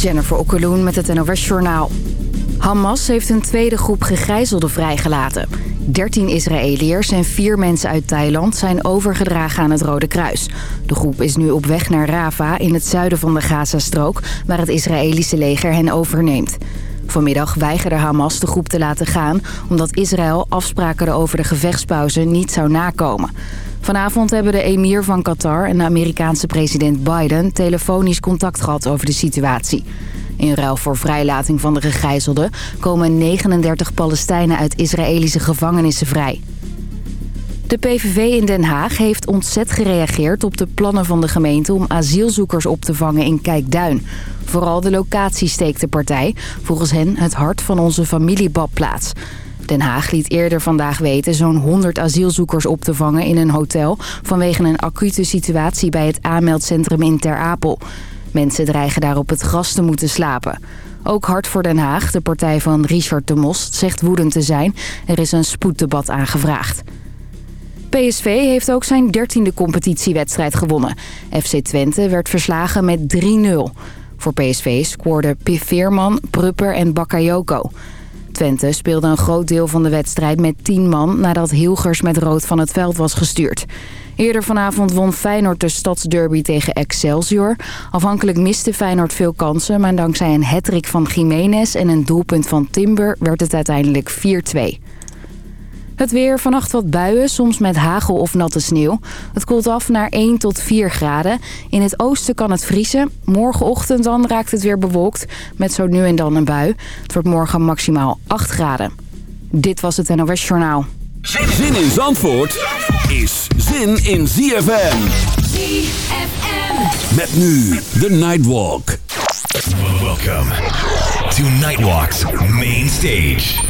Jennifer Okkeloen met het NOS Journaal. Hamas heeft een tweede groep gegijzelden vrijgelaten. 13 Israëliërs en vier mensen uit Thailand zijn overgedragen aan het Rode Kruis. De groep is nu op weg naar Rafah in het zuiden van de Gazastrook... waar het Israëlische leger hen overneemt. Vanmiddag weigerde Hamas de groep te laten gaan... omdat Israël afspraken over de gevechtspauze niet zou nakomen. Vanavond hebben de emir van Qatar en de Amerikaanse president Biden... telefonisch contact gehad over de situatie. In ruil voor vrijlating van de gegijzelden komen 39 Palestijnen uit Israëlische gevangenissen vrij. De PVV in Den Haag heeft ontzet gereageerd op de plannen van de gemeente om asielzoekers op te vangen in Kijkduin. Vooral de locatie steekt de partij, volgens hen het hart van onze familiebadplaats. Den Haag liet eerder vandaag weten zo'n 100 asielzoekers op te vangen in een hotel... vanwege een acute situatie bij het aanmeldcentrum in Ter Apel. Mensen dreigen daar op het gras te moeten slapen. Ook Hart voor Den Haag, de partij van Richard de Mos, zegt woedend te zijn. Er is een spoeddebat aangevraagd. PSV heeft ook zijn dertiende competitiewedstrijd gewonnen. FC Twente werd verslagen met 3-0. Voor PSV scoorden Veerman, Prupper en Bakayoko. Twente speelde een groot deel van de wedstrijd met 10 man... nadat Hilgers met rood van het veld was gestuurd. Eerder vanavond won Feyenoord de stadsderby tegen Excelsior. Afhankelijk miste Feyenoord veel kansen... maar dankzij een hattrick van Jiménez en een doelpunt van Timber... werd het uiteindelijk 4-2. Het weer, vannacht wat buien, soms met hagel of natte sneeuw. Het koelt af naar 1 tot 4 graden. In het oosten kan het vriezen. Morgenochtend dan raakt het weer bewolkt, met zo nu en dan een bui. Het wordt morgen maximaal 8 graden. Dit was het NOS Journaal. Zin in Zandvoort is zin in ZFM. ZFM. Met nu de Nightwalk. Welcome to Nightwalk's main stage.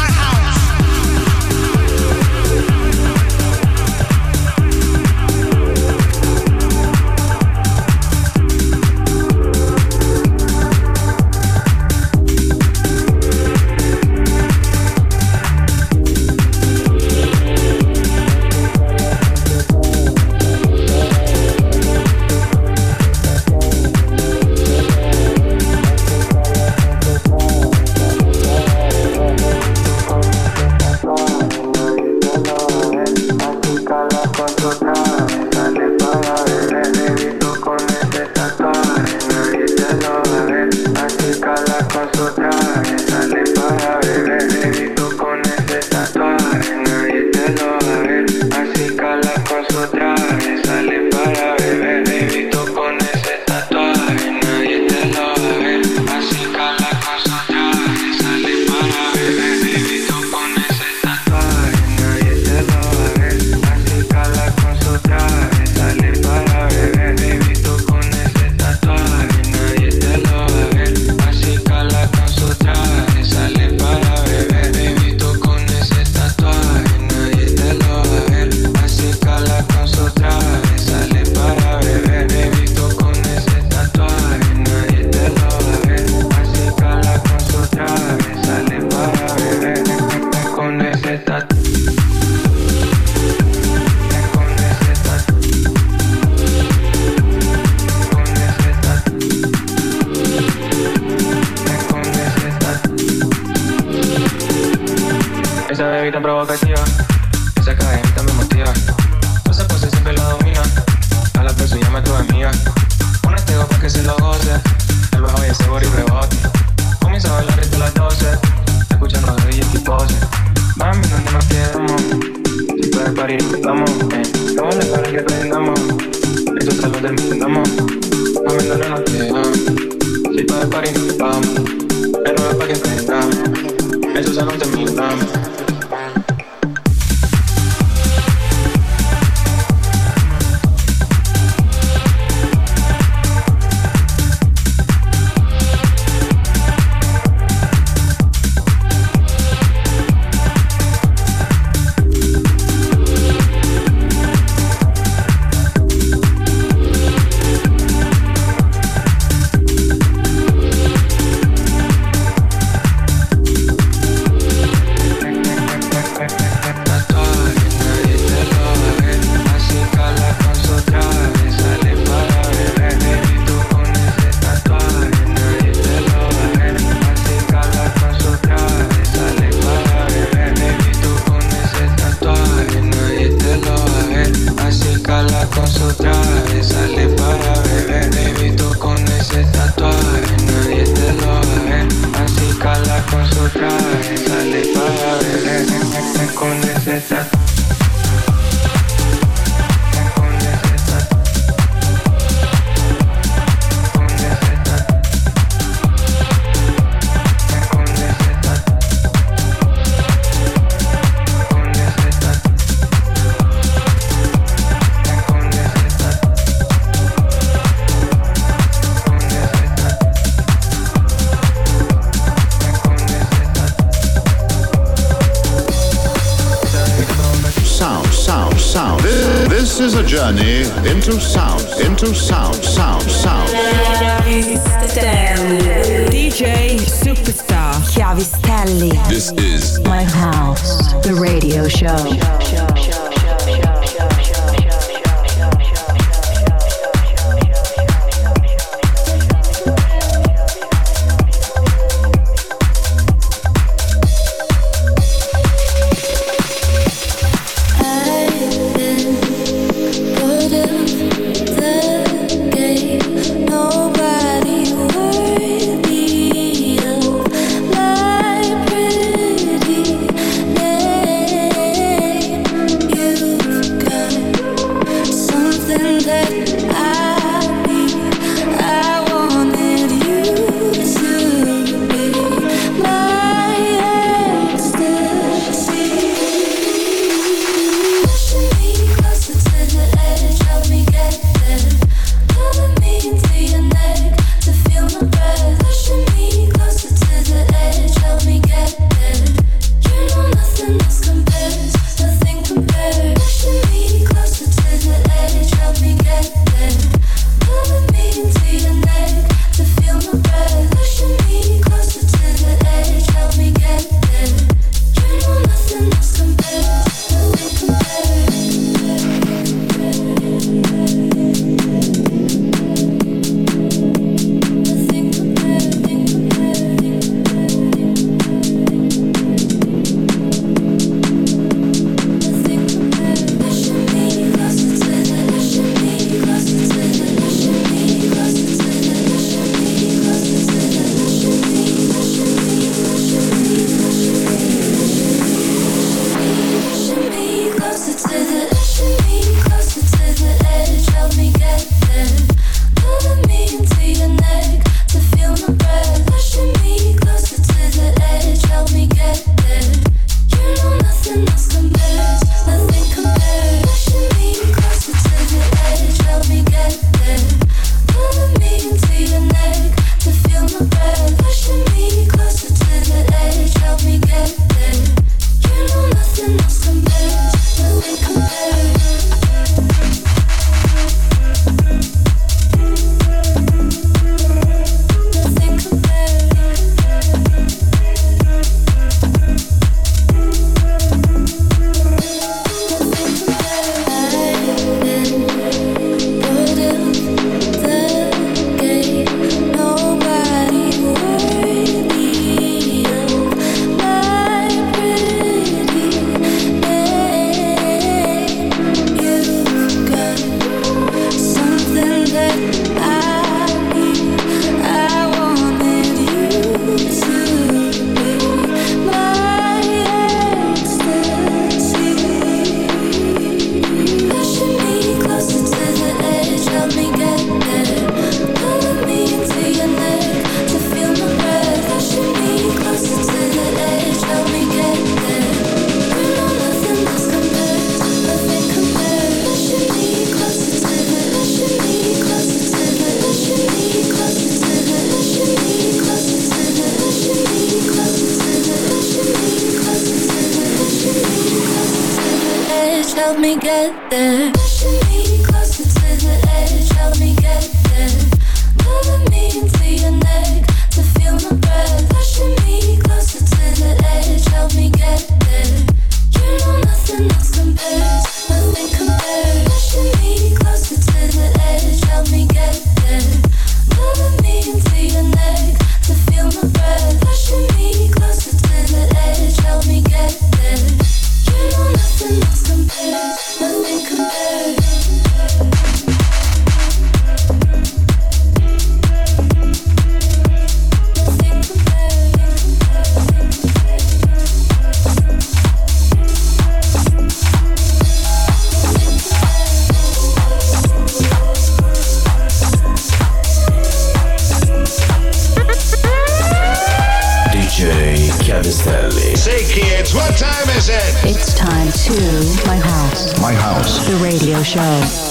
Show.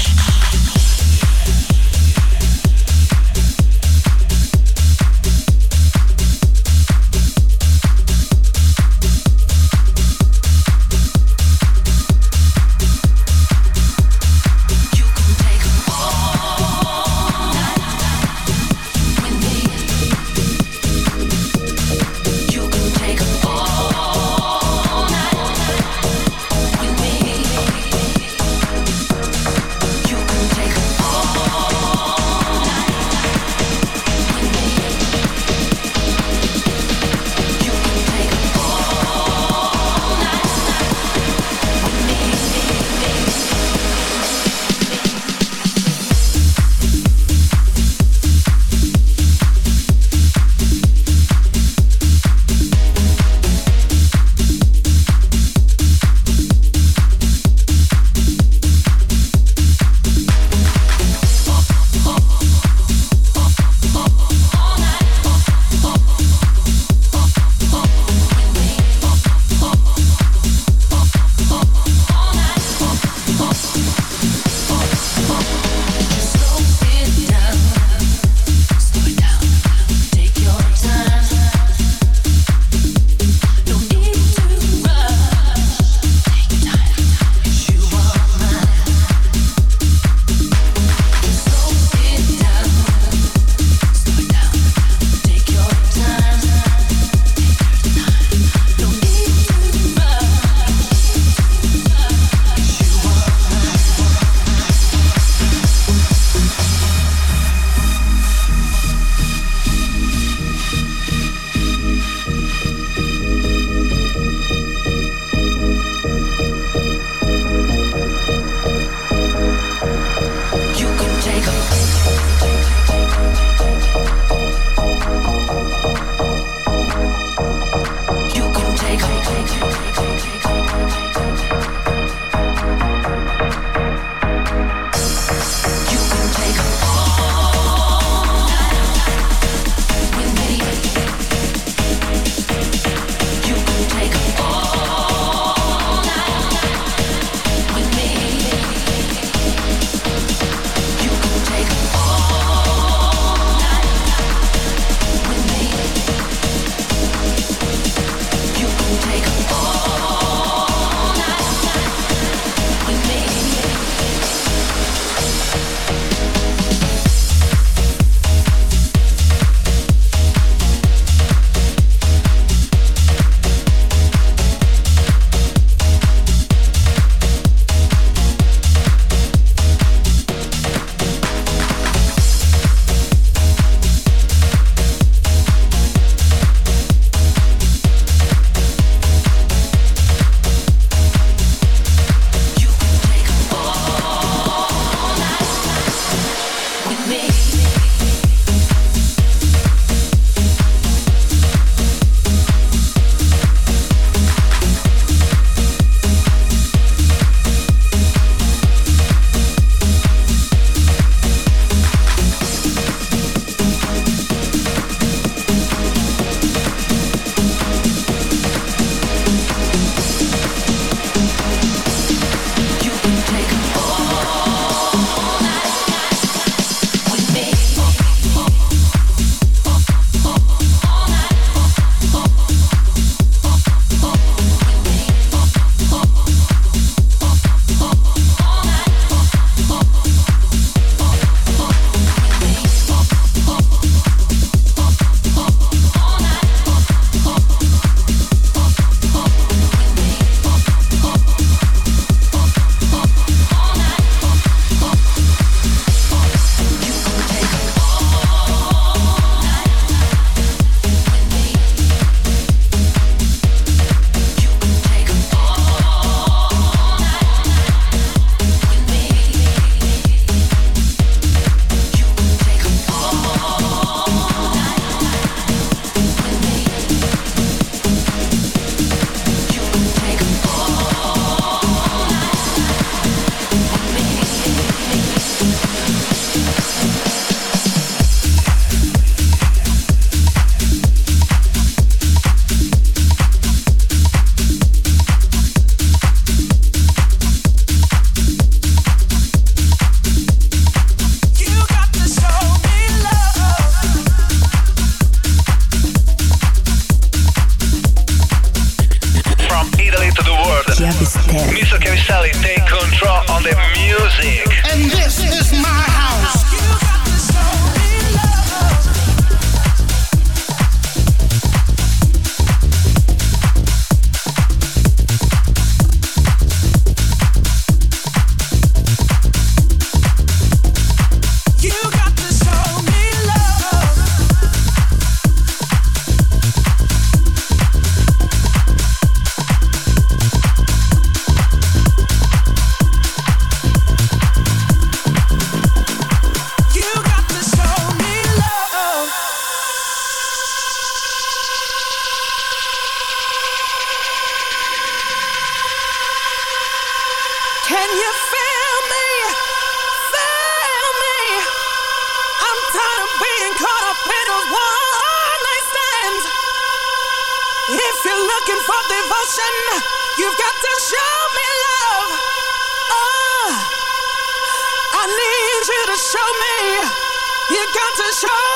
Got to show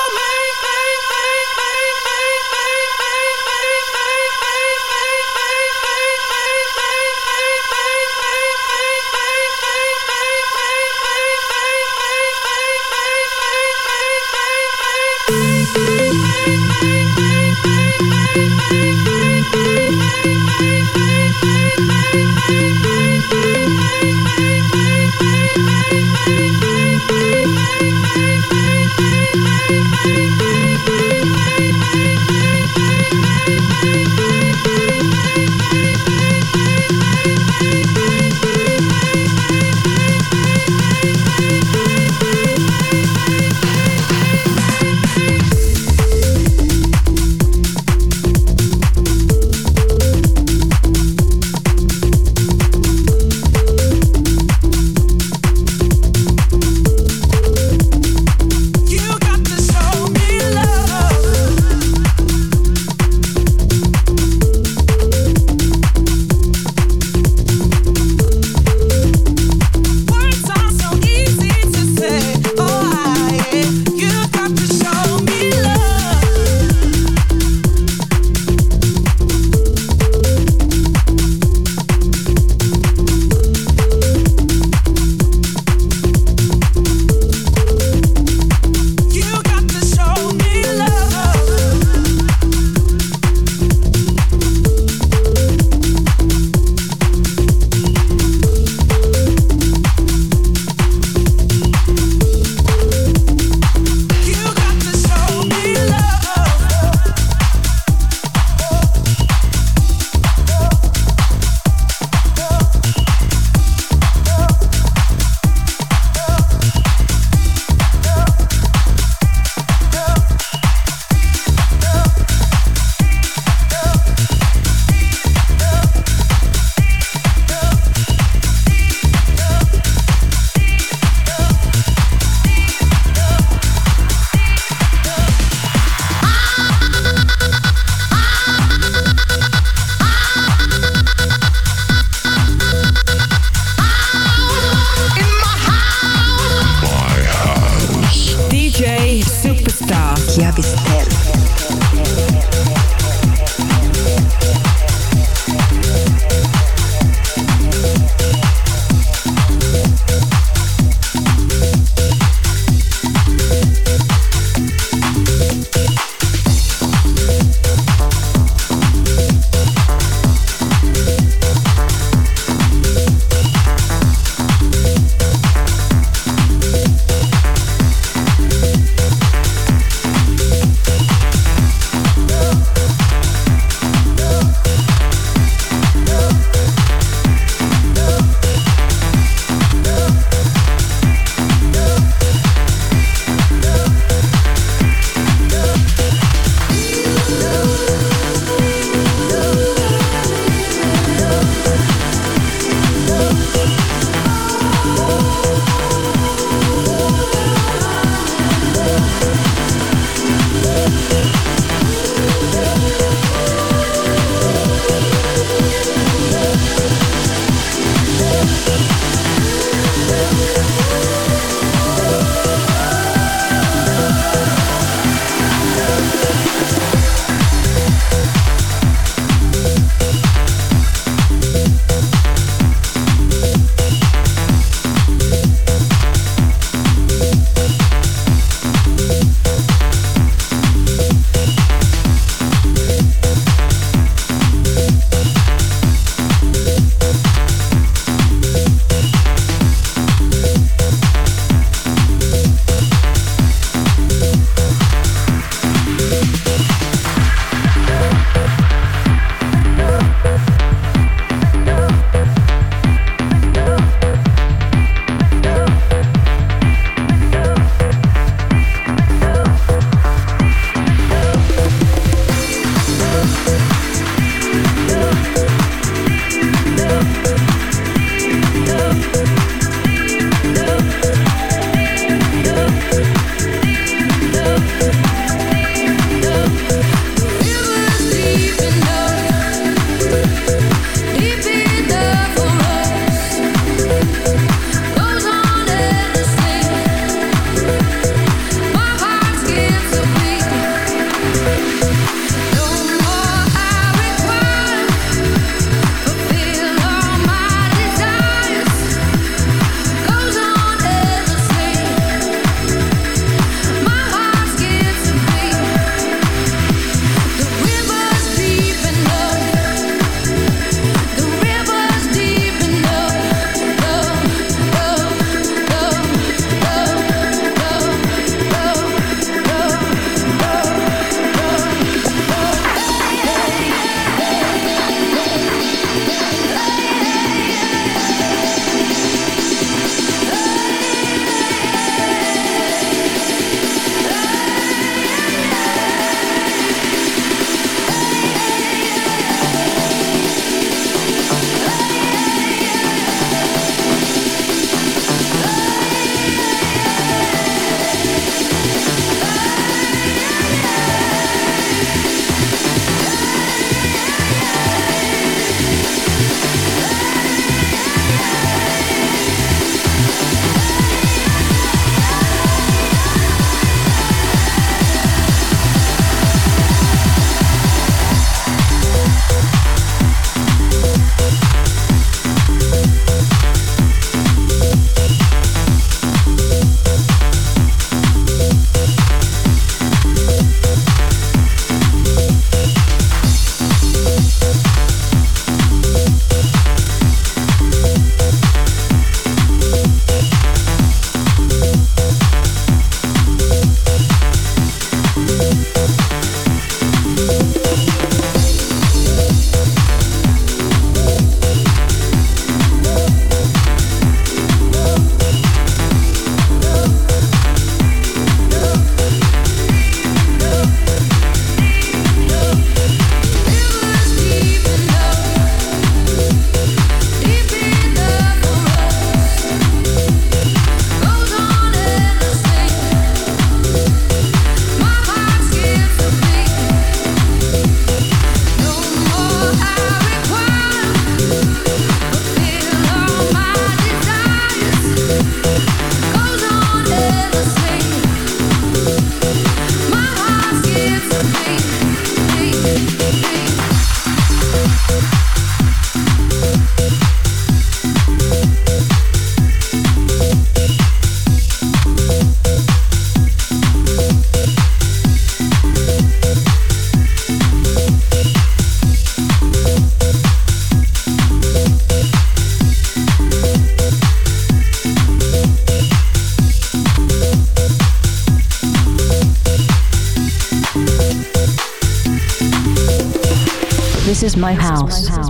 Thank you.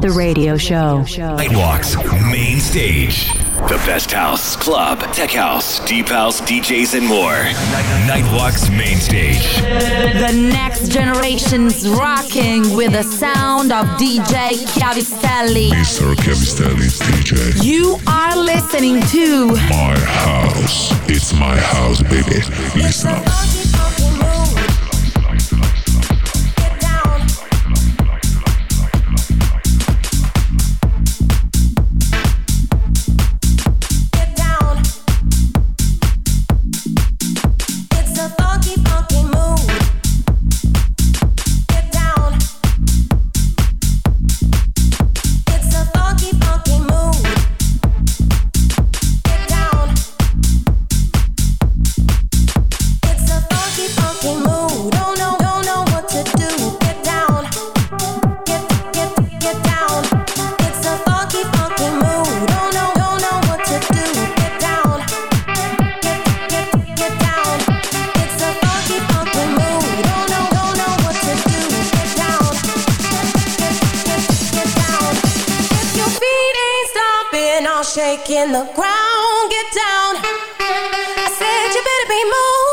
The radio show. Nightwalks, main stage. The best house, club, tech house, deep house, DJs, and more. Nightwalks, main stage. The next generation's rocking with the sound of DJ Cavistelli. Mr. Chiavistelli's DJ. You are listening to My House. It's my house, baby. Listen up. all shaking the ground. Get down. I said you better be moving.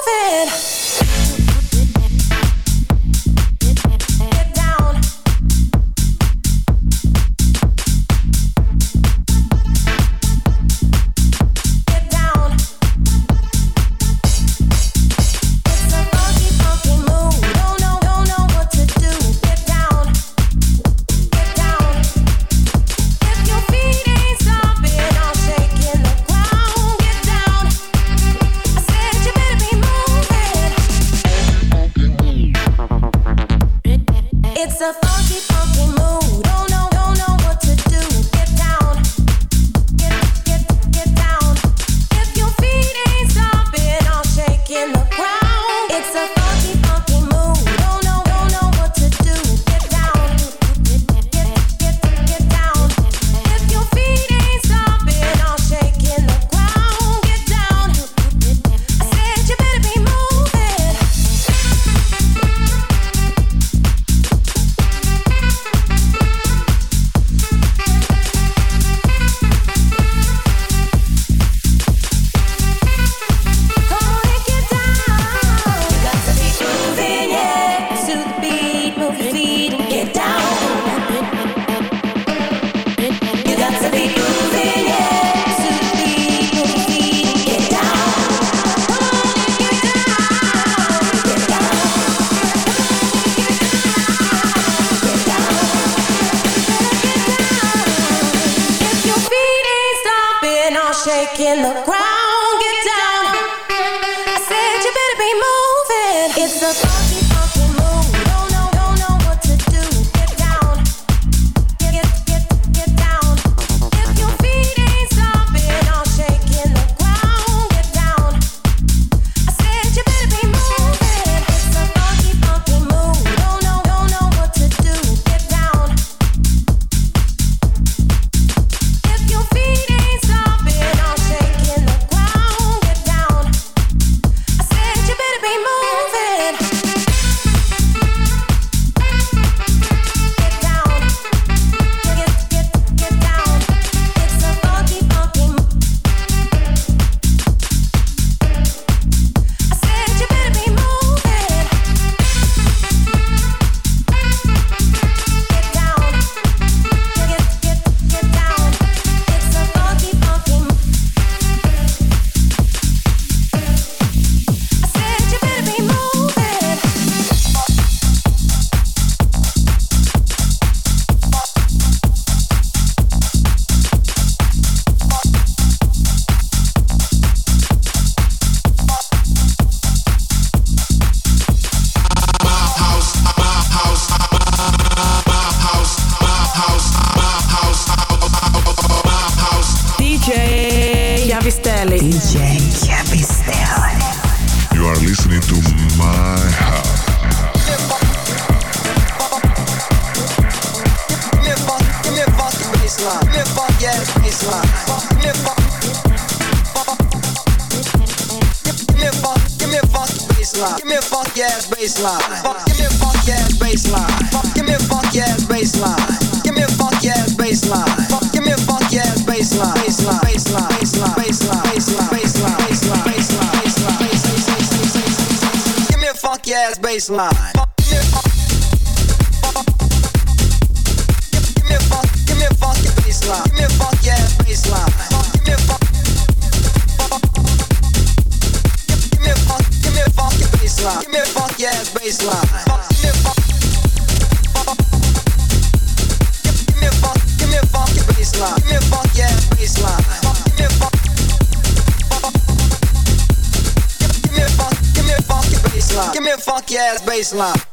the Baseline. Baseline.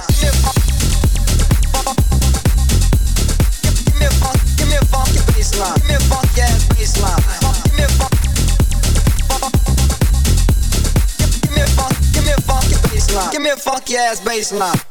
fuck your ass baseline.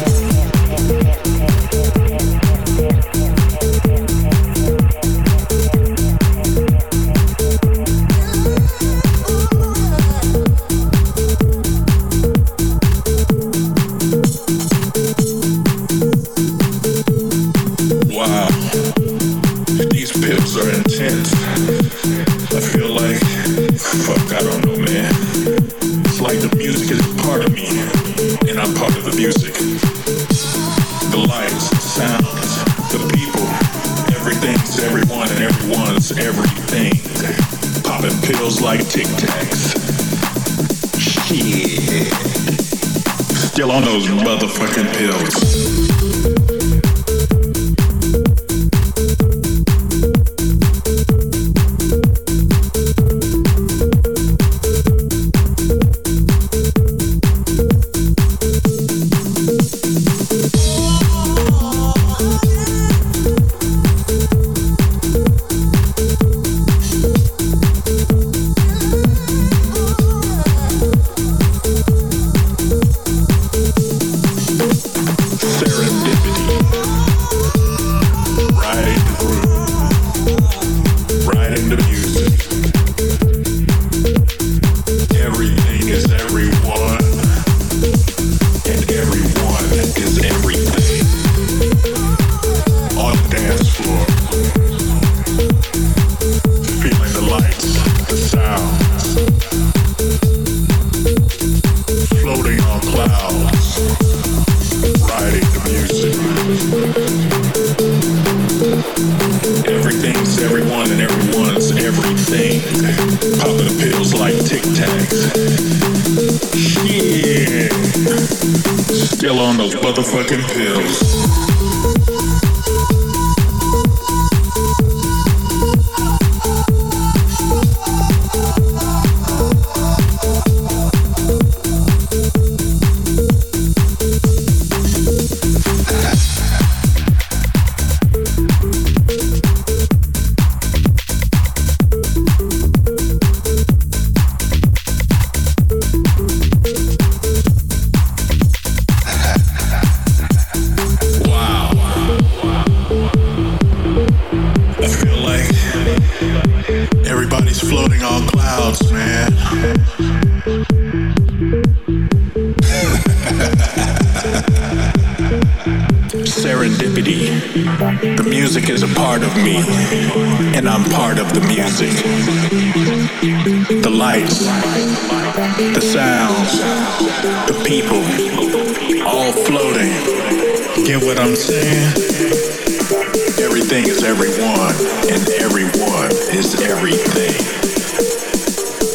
and everyone is everything.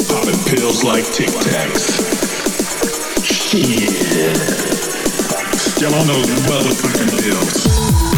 Popping pills like Tic Tacs. Yeah. Still on those motherfucking pills.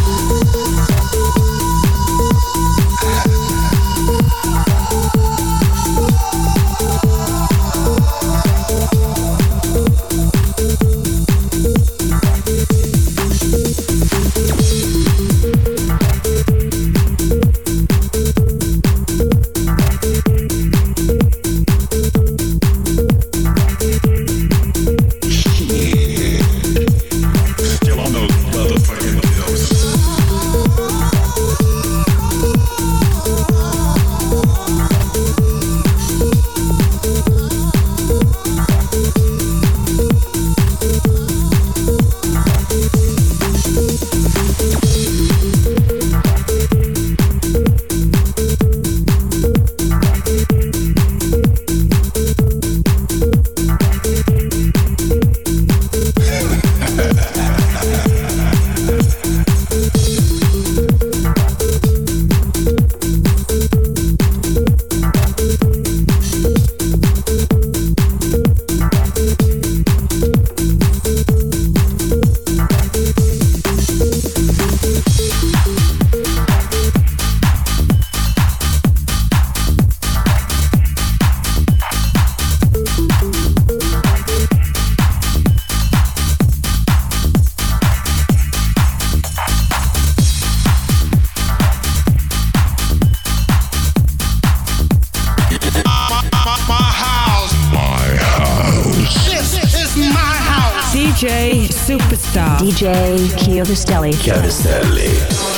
DJ Superstar. DJ Chiodostelli. Chiodostelli.